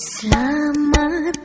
Selamat